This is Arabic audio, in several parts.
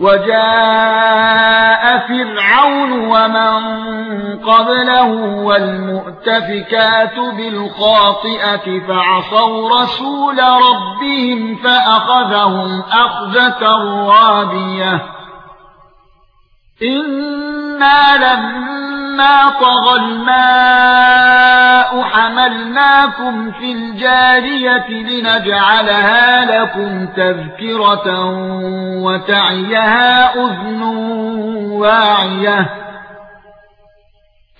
وَجَاءَ فِرْعَوْنُ وَمَن قَبْلَهُ وَالْمُؤْتَفِكَاتُ بِالْخَاطِئَةِ فَعَصَوْا رَسُولَ رَبِّهِمْ فَأَخَذَهُمْ أَخْذَةً رَّابِيَةً. إِنَّا لَمَّا طَغَى الْمَاءُ حَمَلْنَاكُمْ فِي الْجَارِيَةِ لِنَجْعَلَهَا لَكُمْ تَذْكِرَةً وَتَعِيَهَا أُذُنٌ وَاعِيَةٌ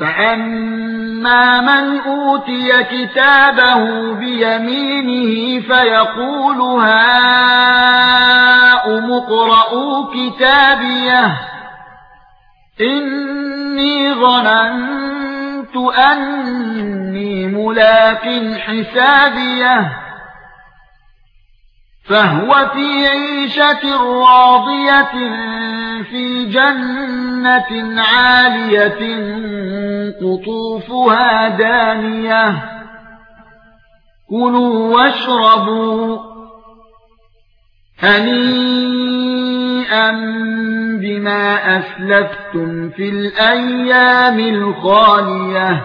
فَأَمَّا مَنْ أُوتِيَ كِتَابَهُ بِيَمِينِهِ فَيَقُولُ هَاؤُمُ اقْرَءُوا كِتَابِيَهْ. إِنِّي ظَنَنتُ أَنِّي مُلَاقٍ حِسَابِيَهْ. فَهُوَ فِي عِيشَةٍ رَاضِيَةٍ فِي جَنَّةٍ عَالِيَةٍ قُطُوفُهَا دَانِيَةٌ. كُلُوا وَاشْرَبُوا هَنِيئًا بِمَا أَسْلَفْتُمْ فِي الْأَيَّامِ الْخَالِيَةِ.